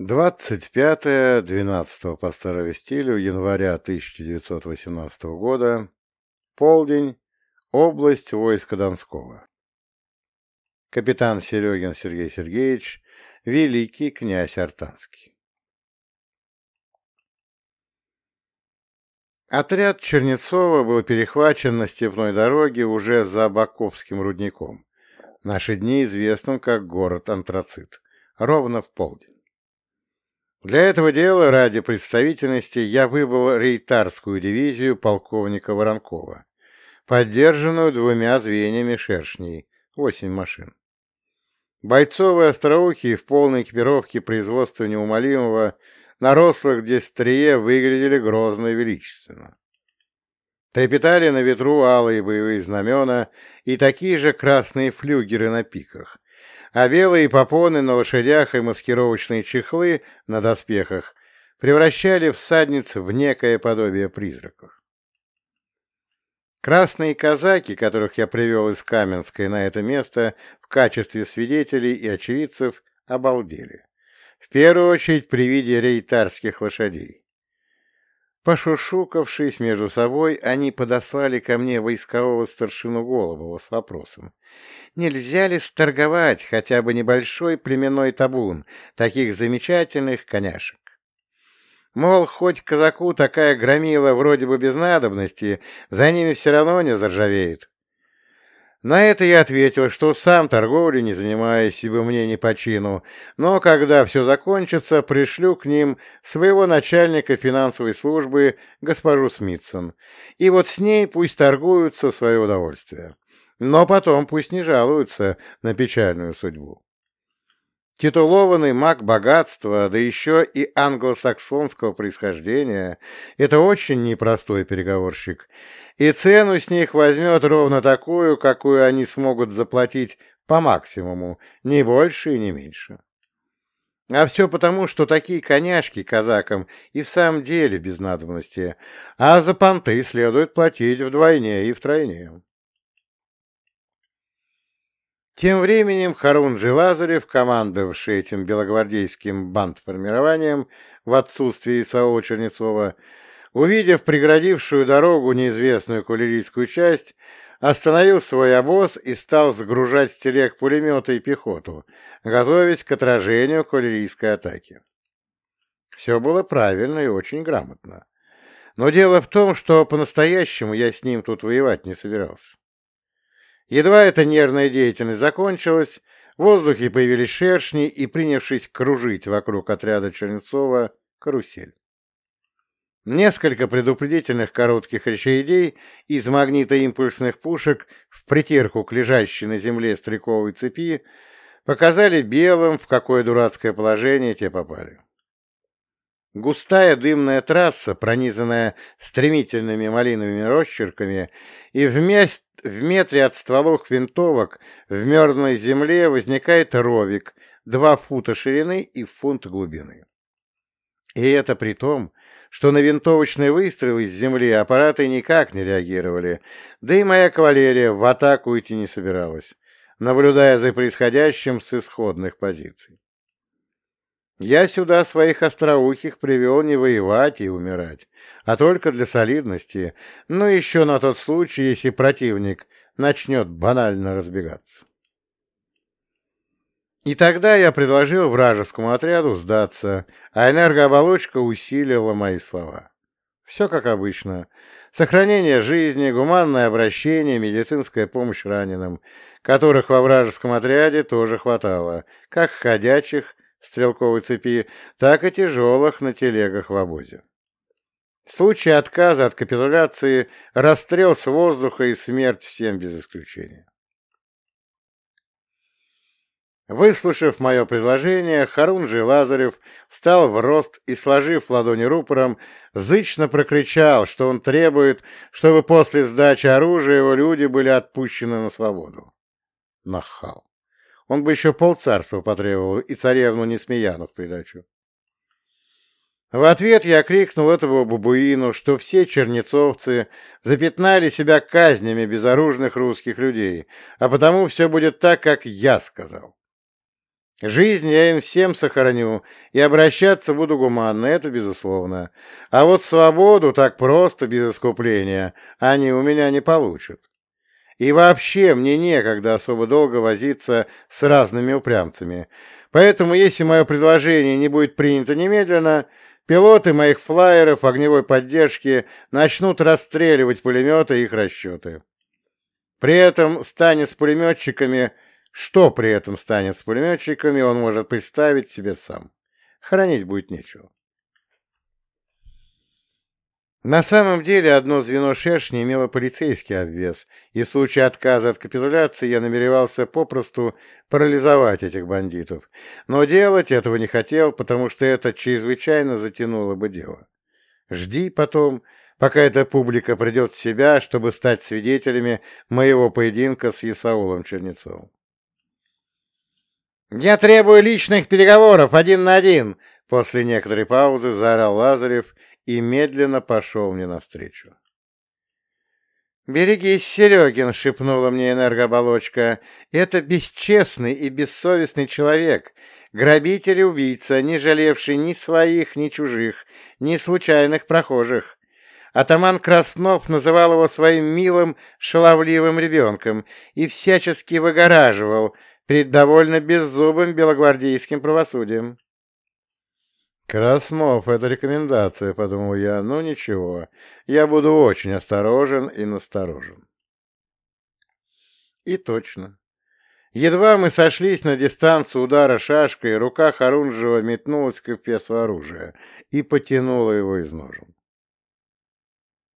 25-12 по старому стилю января 1918 года. Полдень. Область войска Донского. Капитан Серегин Сергей Сергеевич, великий князь Артанский. Отряд Чернецова был перехвачен на степной дороге уже за Баковским рудником, в наши дни известным как город Антрацит, ровно в полдень. Для этого дела, ради представительности, я выбрал рейтарскую дивизию полковника Воронкова, поддержанную двумя звеньями шершней, восемь машин. Бойцовые остроухие в полной экипировке производства неумолимого на рослых дестрие выглядели грозно и величественно. Трепетали на ветру алые боевые знамена и такие же красные флюгеры на пиках, а белые попоны на лошадях и маскировочные чехлы на доспехах превращали всадниц в некое подобие призраков. Красные казаки, которых я привел из Каменской на это место в качестве свидетелей и очевидцев, обалдели. В первую очередь при виде рейтарских лошадей. Пошушукавшись между собой, они подослали ко мне войскового старшину Голового с вопросом, нельзя ли сторговать хотя бы небольшой племенной табун таких замечательных коняшек. Мол, хоть казаку такая громила вроде бы без надобности, за ними все равно не заржавеет. На это я ответил, что сам торговлей не занимаюсь, ибо мне не по чину, но когда все закончится, пришлю к ним своего начальника финансовой службы, госпожу Смитсон, и вот с ней пусть торгуются в свое удовольствие. Но потом пусть не жалуются на печальную судьбу. Титулованный маг богатства, да еще и англосаксонского происхождения, это очень непростой переговорщик, и цену с них возьмет ровно такую, какую они смогут заплатить по максимуму, ни больше и не меньше. А все потому, что такие коняшки казакам и в самом деле без надобности, а за понты следует платить вдвойне и втройне. Тем временем Харунжи Лазарев, командовавший этим белогвардейским бандформированием в отсутствие Исаула Чернецова, увидев преградившую дорогу неизвестную кавалерийскую часть, остановил свой обоз и стал сгружать с телег пулеметы и пехоту, готовясь к отражению кавалерийской атаки. Все было правильно и очень грамотно. Но дело в том, что по-настоящему я с ним тут воевать не собирался. Едва эта нервная деятельность закончилась, в воздухе появились шершни и, принявшись кружить вокруг отряда Чернецова, карусель. Несколько предупредительных коротких речей из магнитоимпульсных пушек в притирку к лежащей на земле стрелковой цепи показали белым, в какое дурацкое положение те попали. Густая дымная трасса, пронизанная стремительными малиновыми росчерками, и в, мест, в метре от стволов винтовок в мерзлой земле возникает ровик, два фута ширины и фунт глубины. И это при том, что на винтовочный выстрел из земли аппараты никак не реагировали, да и моя кавалерия в атаку идти не собиралась, наблюдая за происходящим с исходных позиций. Я сюда своих остроухих привел не воевать и умирать, а только для солидности, но еще на тот случай, если противник начнет банально разбегаться. И тогда я предложил вражескому отряду сдаться, а энергооболочка усилила мои слова. Все как обычно. Сохранение жизни, гуманное обращение, медицинская помощь раненым, которых во вражеском отряде тоже хватало, как ходячих, стрелковой цепи, так и тяжелых на телегах в обозе. В случае отказа от капитуляции расстрел с воздуха и смерть всем без исключения. Выслушав мое предложение, Харунжий Лазарев встал в рост и, сложив ладони рупором, зычно прокричал, что он требует, чтобы после сдачи оружия его люди были отпущены на свободу. Нахал. Он бы еще полцарства потребовал и царевну Несмеяну в придачу. В ответ я крикнул этого бабуину, что все чернецовцы запятнали себя казнями безоружных русских людей, а потому все будет так, как я сказал. Жизнь я им всем сохраню, и обращаться буду гуманно, это безусловно. А вот свободу так просто, без искупления, они у меня не получат. И вообще мне некогда особо долго возиться с разными упрямцами. Поэтому, если мое предложение не будет принято немедленно, пилоты моих флайеров огневой поддержки начнут расстреливать пулеметы и их расчеты. При этом станет с пулеметчиками что при этом станет с пулеметчиками, он может представить себе сам. Хранить будет нечего. На самом деле одно звено шершни имело полицейский обвес, и в случае отказа от капитуляции я намеревался попросту парализовать этих бандитов. Но делать этого не хотел, потому что это чрезвычайно затянуло бы дело. Жди потом, пока эта публика придет в себя, чтобы стать свидетелями моего поединка с Исаулом Чернецовым. «Я требую личных переговоров один на один!» После некоторой паузы заорал Лазарев и медленно пошел мне навстречу. «Берегись, Серегин!» — шепнула мне энергооболочка. «Это бесчестный и бессовестный человек, грабитель и убийца, не жалевший ни своих, ни чужих, ни случайных прохожих. Атаман Краснов называл его своим милым, шаловливым ребенком и всячески выгораживал — перед довольно беззубым белогвардейским правосудием. «Краснов, это рекомендация», — подумал я, — «ну ничего, я буду очень осторожен и насторожен». И точно. Едва мы сошлись на дистанцию удара шашкой, рука Харунжева метнулась к эфесу оружия и потянула его из ножен.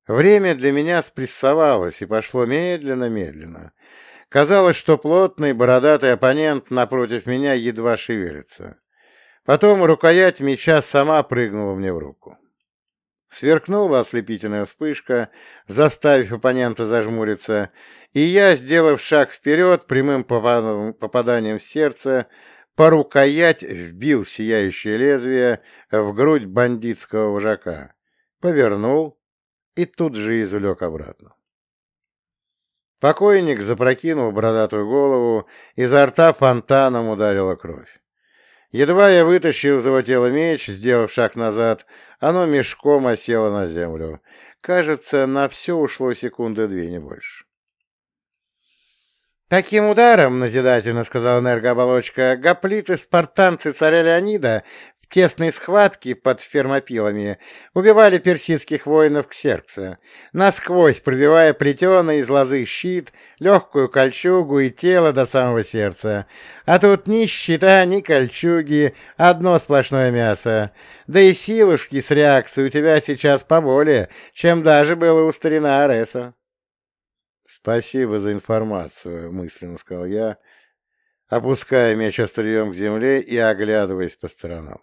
Время для меня спрессовалось и пошло медленно-медленно. Казалось, что плотный бородатый оппонент напротив меня едва шевелится. Потом рукоять меча сама прыгнула мне в руку. Сверкнула ослепительная вспышка, заставив оппонента зажмуриться, и я, сделав шаг вперед, прямым попаданием в сердце, по рукоять вбил сияющее лезвие в грудь бандитского вожака, повернул и тут же извлек обратно. Покойник запрокинул бородатую голову, изо рта фонтаном ударила кровь. Едва я вытащил из его тела меч, сделав шаг назад, оно мешком осело на землю. Кажется, на все ушло секунды две, не больше. «Таким ударом, — назидательно сказал энергооболочка, — гоплиты-спартанцы царя Леонида тесной схватки под фермопилами убивали персидских воинов Ксеркса, насквозь пробивая плетеный из лозы щит, легкую кольчугу и тело до самого сердца. А тут ни щита, ни кольчуги, одно сплошное мясо. Да и силушки с реакцией у тебя сейчас поболее, чем даже было у старина Ареса. «Спасибо за информацию», — мысленно сказал я, опуская меч острием к земле и оглядываясь по сторонам.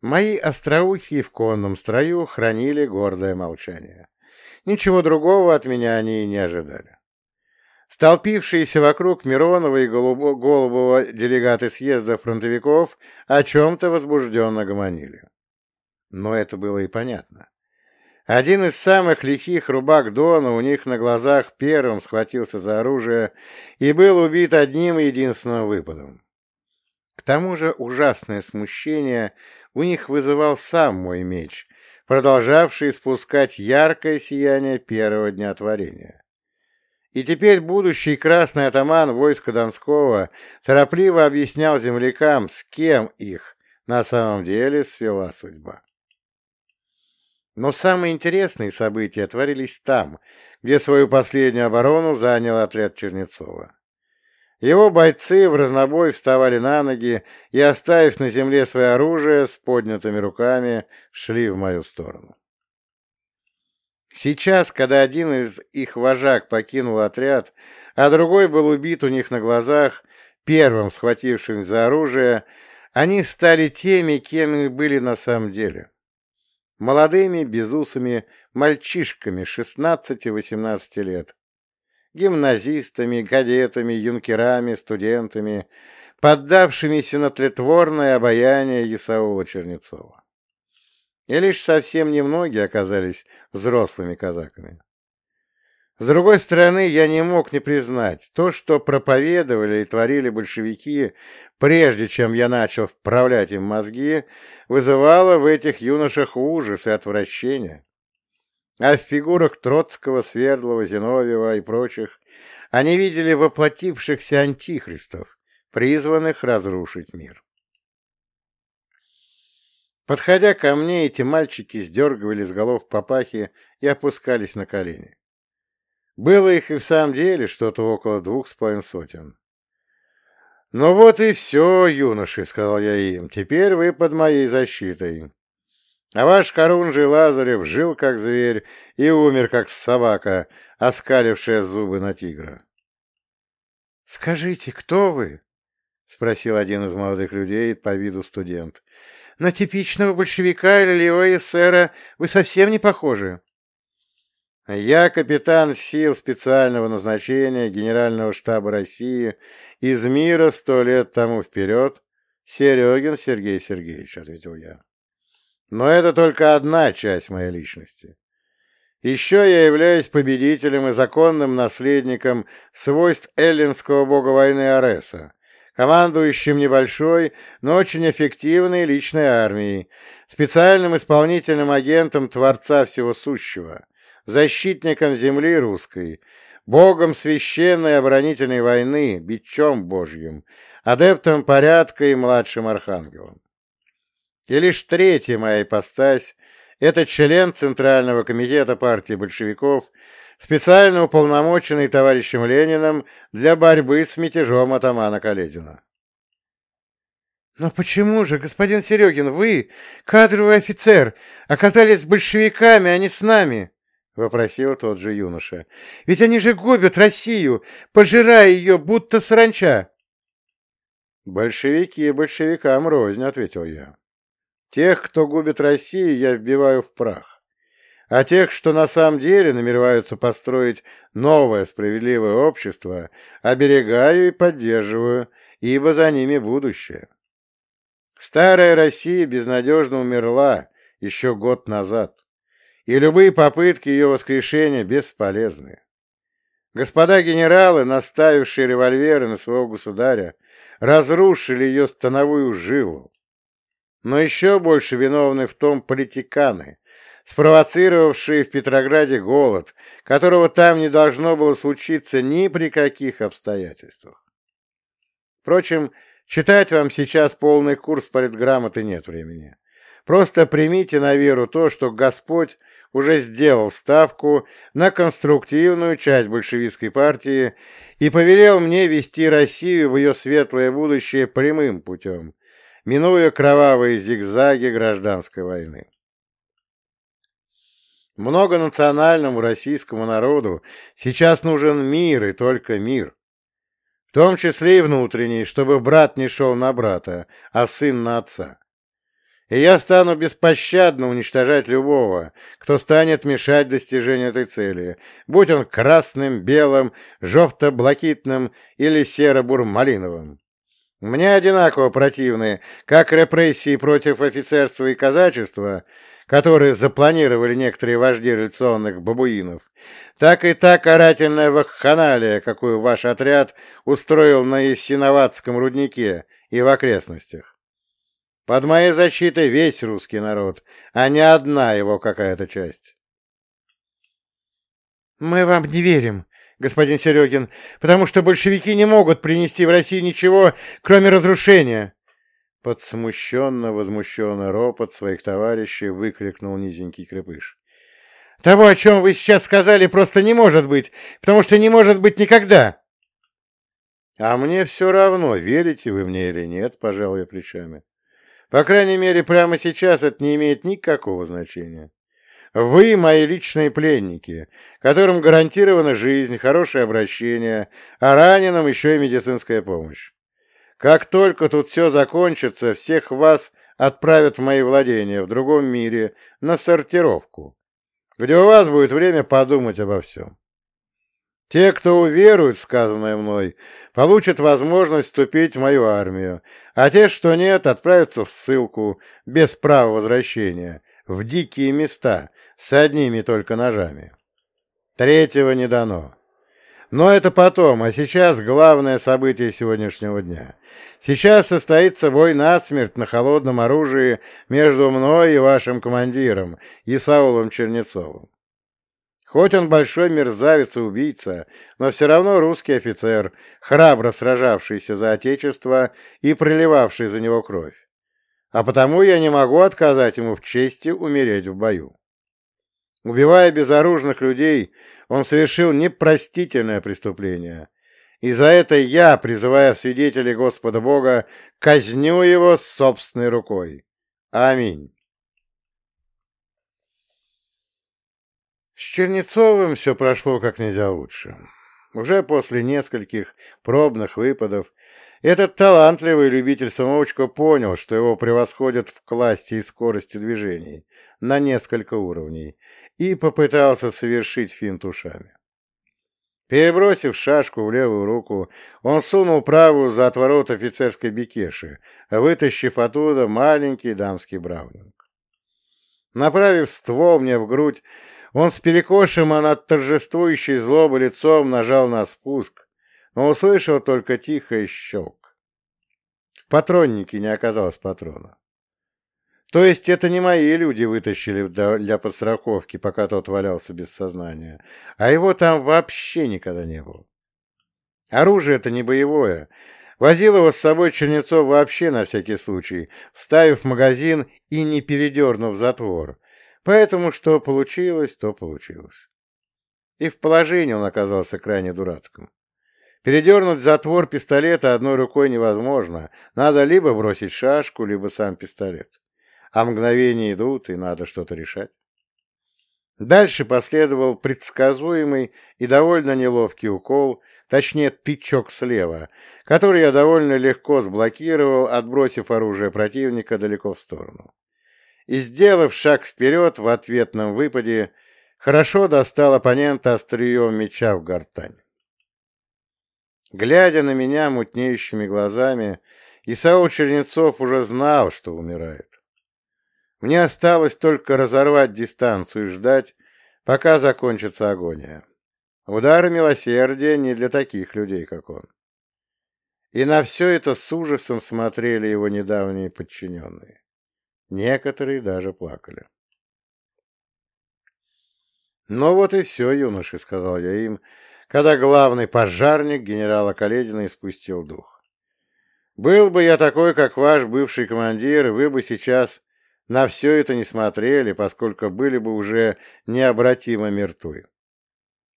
Мои остроухие в конном строю хранили гордое молчание. Ничего другого от меня они и не ожидали. Столпившиеся вокруг Миронова и Голубого делегаты съезда фронтовиков о чем-то возбужденно гомонили. Но это было и понятно. Один из самых лихих рубак Дона у них на глазах первым схватился за оружие и был убит одним единственным выпадом. К тому же ужасное смущение у них вызывал сам мой меч, продолжавший спускать яркое сияние первого дня творения. И теперь будущий красный атаман войска Донского торопливо объяснял землякам, с кем их на самом деле свела судьба. Но самые интересные события творились там, где свою последнюю оборону занял отряд Чернецова. Его бойцы в разнобой вставали на ноги и, оставив на земле свое оружие, с поднятыми руками шли в мою сторону. Сейчас, когда один из их вожак покинул отряд, а другой был убит у них на глазах, первым схватившим за оружие, они стали теми, кем и были на самом деле. Молодыми, безусыми мальчишками 16-18 лет, гимназистами, кадетами, юнкерами, студентами, поддавшимися на тлетворное обаяние Исаула Чернецова. И лишь совсем немногие оказались взрослыми казаками. С другой стороны, я не мог не признать, то, что проповедовали и творили большевики, прежде чем я начал вправлять им мозги, вызывало в этих юношах ужас и отвращение. А в фигурах Троцкого, Свердлова, Зиновьева и прочих они видели воплотившихся антихристов, призванных разрушить мир. Подходя ко мне, эти мальчики сдергивали с голов папахи и опускались на колени. Было их и в самом деле что-то около двух с половиной сотен. «Ну вот и все, юноши», — сказал я им, — «теперь вы под моей защитой. А ваш Харунжий Лазарев жил как зверь и умер как собака, оскалившая зубы на тигра». «Скажите, кто вы?» — спросил один из молодых людей, по виду студент. На типичного большевика или левого эсера вы совсем не похожи. Я капитан сил специального назначения Генерального штаба России из мира сто лет тому вперед, Серегин Сергей Сергеевич, — ответил я. Но это только одна часть моей личности. Еще я являюсь победителем и законным наследником свойств эллинского бога войны Ареса, командующим небольшой, но очень эффективной личной армией, специальным исполнительным агентом Творца Всего Сущего, защитником земли русской, богом священной оборонительной войны, бичом Божьим, адептом порядка и младшим архангелом. И лишь третья моя ипостась — это член Центрального комитета партии большевиков специально уполномоченный товарищем Лениным для борьбы с мятежом атамана Каледина. «Но почему же, господин Серегин, вы, кадровый офицер, оказались с большевиками, а не с нами?» — вопросил тот же юноша. «Ведь они же губят Россию, пожирая ее, будто саранча!» «Большевики большевикам рознь», — ответил я. «Тех, кто губит Россию, я вбиваю в прах а тех, что на самом деле намереваются построить новое справедливое общество, оберегаю и поддерживаю, ибо за ними будущее. Старая Россия безнадежно умерла еще год назад, и любые попытки ее воскрешения бесполезны. Господа генералы, наставившие револьверы на своего государя, разрушили ее становую жилу. Но еще больше виновны в том политиканы, спровоцировавшие в Петрограде голод, которого там не должно было случиться ни при каких обстоятельствах. Впрочем, читать вам сейчас полный курс политграмоты нет времени. Просто примите на веру то, что Господь уже сделал ставку на конструктивную часть большевистской партии и повелел мне вести Россию в ее светлое будущее прямым путем, минуя кровавые зигзаги гражданской войны. Многонациональному российскому народу сейчас нужен мир и только мир. В том числе и внутренний, чтобы брат не шел на брата, а сын на отца. И я стану беспощадно уничтожать любого, кто станет мешать достижению этой цели, будь он красным, белым, жовто-блакитным или серо-бурмалиновым. Мне одинаково противны как репрессии против офицерства и казачества, которые запланировали некоторые вожди революционных бабуинов, так и та карательная вакханалия, какую ваш отряд устроил на Ясиноватском руднике и в окрестностях. Под моей защитой весь русский народ, а не одна его какая-то часть. «Мы вам не верим», господин Серегин, потому что большевики не могут принести в Россию ничего, кроме разрушения, под смущенно возмущенный ропот своих товарищей выкрикнул низенький крепыш. «Того, о чем вы сейчас сказали, просто не может быть, потому что не может быть никогда!» «А мне все равно, верите вы мне или нет, пожал я плечами. По крайней мере, прямо сейчас это не имеет никакого значения. Вы мои личные пленники, которым гарантирована жизнь, хорошее обращение, а раненым еще и медицинская помощь. Как только тут все закончится, всех вас отправят в мои владения в другом мире на сортировку, где у вас будет время подумать обо всем. Те, кто уверует сказанное мной, получат возможность вступить в мою армию, а те, что нет, отправятся в ссылку без права возвращения, в дикие места, с одними только ножами. Третьего не дано. Но это потом, а сейчас главное событие сегодняшнего дня. Сейчас состоится бой насмерть на холодном оружии между мной и вашим командиром, Исаулом Чернецовым. Хоть он большой мерзавец и убийца, но все равно русский офицер, храбро сражавшийся за Отечество и проливавший за него кровь. А потому я не могу отказать ему в чести умереть в бою. Убивая безоружных людей, он совершил непростительное преступление. И за это я, призывая в свидетели Господа Бога, казню его собственной рукой. Аминь. С Чернецовым все прошло как нельзя лучше. Уже после нескольких пробных выпадов этот талантливый любитель-самоучка понял, что его превосходят в классе и скорости движений на несколько уровней, и попытался совершить финт ушами. Перебросив шашку в левую руку, он сунул правую за отворот офицерской бекеши, вытащив оттуда маленький дамский браунинг. Направив ствол мне в грудь, он с перекошенным от торжествующей злобы лицом нажал на спуск, но услышал только тихое щелк. В патроннике не оказалось патрона. То есть это не мои люди вытащили для подстраховки, пока тот валялся без сознания, а его там вообще никогда не было. Оружие это не боевое. Возил его с собой Чернецов вообще на всякий случай, вставив магазин и не передернув затвор, Поэтому что получилось, то получилось. И в положении он оказался крайне дурацким. Передернуть затвор пистолета одной рукой невозможно. Надо либо бросить шашку, либо сам пистолет. А мгновения идут, и надо что-то решать. Дальше последовал предсказуемый и довольно неловкий укол, точнее тычок слева, который я довольно легко сблокировал, отбросив оружие противника далеко в сторону и, сделав шаг вперед в ответном выпаде, хорошо достал оппонента острием меча в гортань. Глядя на меня мутнеющими глазами, Исаул Чернецов уже знал, что умирает. Мне осталось только разорвать дистанцию и ждать, пока закончится агония. Удары милосердия не для таких людей, как он. И на все это с ужасом смотрели его недавние подчиненные. Некоторые даже плакали. «Ну вот и все, юноши», — сказал я им, когда главный пожарник генерала Каледина испустил дух. «Был бы я такой, как ваш бывший командир, вы бы сейчас на все это не смотрели, поскольку были бы уже необратимо мертвы.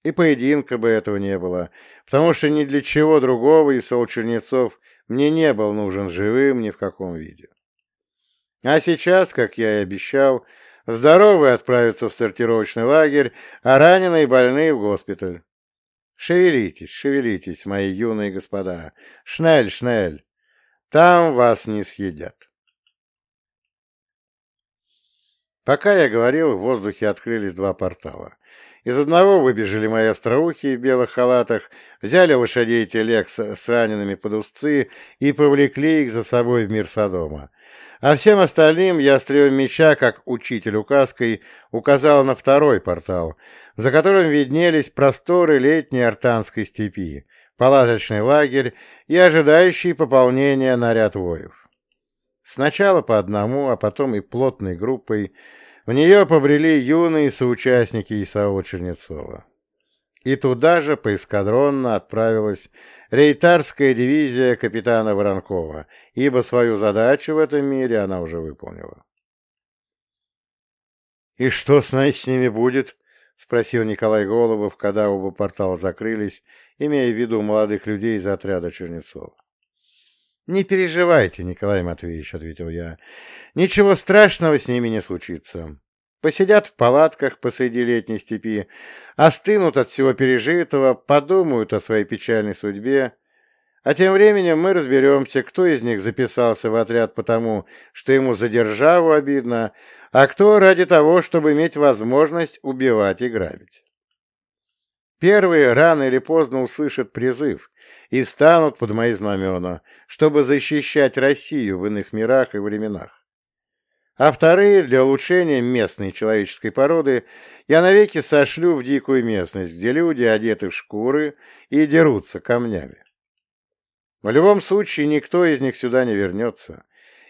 И поединка бы этого не было, потому что ни для чего другого Исаул Чернецов мне не был нужен живым ни в каком виде. А сейчас, как я и обещал, здоровые отправятся в сортировочный лагерь, а раненые и больные в госпиталь. Шевелитесь, шевелитесь, мои юные господа. Шнель, шнель. Там вас не съедят. Пока я говорил, в воздухе открылись два портала. Из одного выбежали мои остроухи в белых халатах, взяли лошадей телег с, с ранеными под узцы и повлекли их за собой в мир Содома. А всем остальным я острием меча, как учитель указкой, указал на второй портал, за которым виднелись просторы летней артанской степи, палаточный лагерь и ожидающий пополнения наряд воев. Сначала по одному, а потом и плотной группой в нее побрели юные соучастники Исаола Чернецова. И туда же поэскадронно отправилась рейтарская дивизия капитана Воронкова, ибо свою задачу в этом мире она уже выполнила. «И что с ними будет?» — спросил Николай Головов, когда оба портала закрылись, имея в виду молодых людей из отряда Чернецова. «Не переживайте, Николай Матвеевич», — ответил я. «Ничего страшного с ними не случится. Посидят в палатках посреди летней степи, остынут от всего пережитого, подумают о своей печальной судьбе, а тем временем мы разберемся, кто из них записался в отряд потому, что ему за державу обидно, а кто ради того, чтобы иметь возможность убивать и грабить. Первые рано или поздно услышат призыв и встанут под мои знамена, чтобы защищать Россию в иных мирах и временах. а вторые, для улучшения местной человеческой породы, я навеки сошлю в дикую местность, где люди одеты в шкуры и дерутся камнями. В любом случае, никто из них сюда не вернется,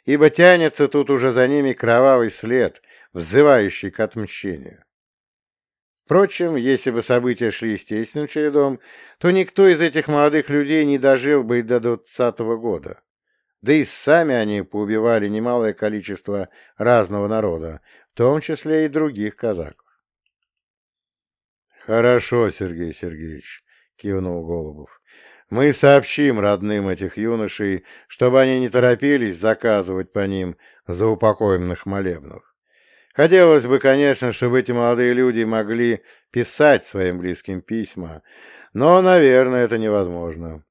ибо тянется тут уже за ними кровавый след, взывающий к отмщению. Впрочем, если бы события шли естественным чередом, то никто из этих молодых людей не дожил бы и до двадцатого года. Да и сами они поубивали немалое количество разного народа, в том числе и других казаков. «Хорошо, Сергей Сергеевич», — кивнул Голубов. «Мы сообщим родным этих юношей, чтобы они не торопились заказывать по ним заупокоенных молебнов. Хотелось бы, конечно, чтобы эти молодые люди могли писать своим близким письма, но, наверное, это невозможно.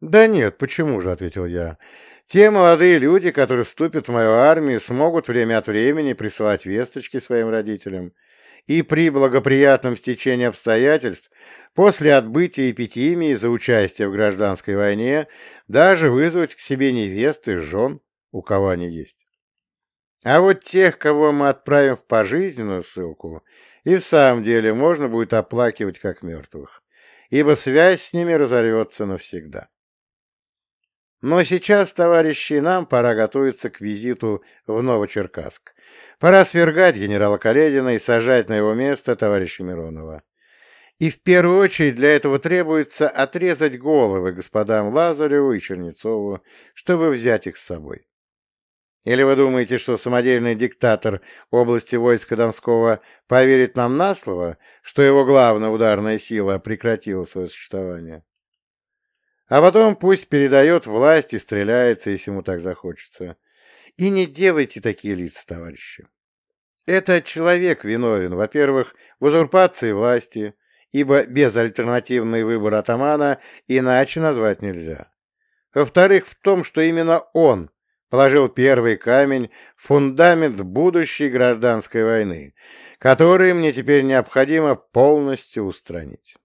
«Да нет, почему же?» — ответил я. «Те молодые люди, которые вступят в мою армию, смогут время от времени присылать весточки своим родителям, и при благоприятном стечении обстоятельств после отбытия эпитимии за участие в гражданской войне даже вызвать к себе невесты, жен, у кого они есть. А вот тех, кого мы отправим в пожизненную ссылку, и в самом деле можно будет оплакивать как мертвых, ибо связь с ними разорвется навсегда. Но сейчас, товарищи, нам пора готовиться к визиту в Новочеркасск. Пора свергать генерала Каледина и сажать на его место товарища Миронова. И в первую очередь для этого требуется отрезать головы господам Лазареву и Чернецову, чтобы взять их с собой. Или вы думаете, что самодельный диктатор области войска Донского поверит нам на слово, что его главная ударная сила прекратила свое существование? А потом пусть передает власть и стреляется, если ему так захочется. И не делайте такие лица, товарищи. Это человек виновен, во-первых, в узурпации власти, ибо безальтернативный выбор атамана иначе назвать нельзя. Во-вторых, в том, что именно он положил первый камень в фундамент будущей гражданской войны, который мне теперь необходимо полностью устранить.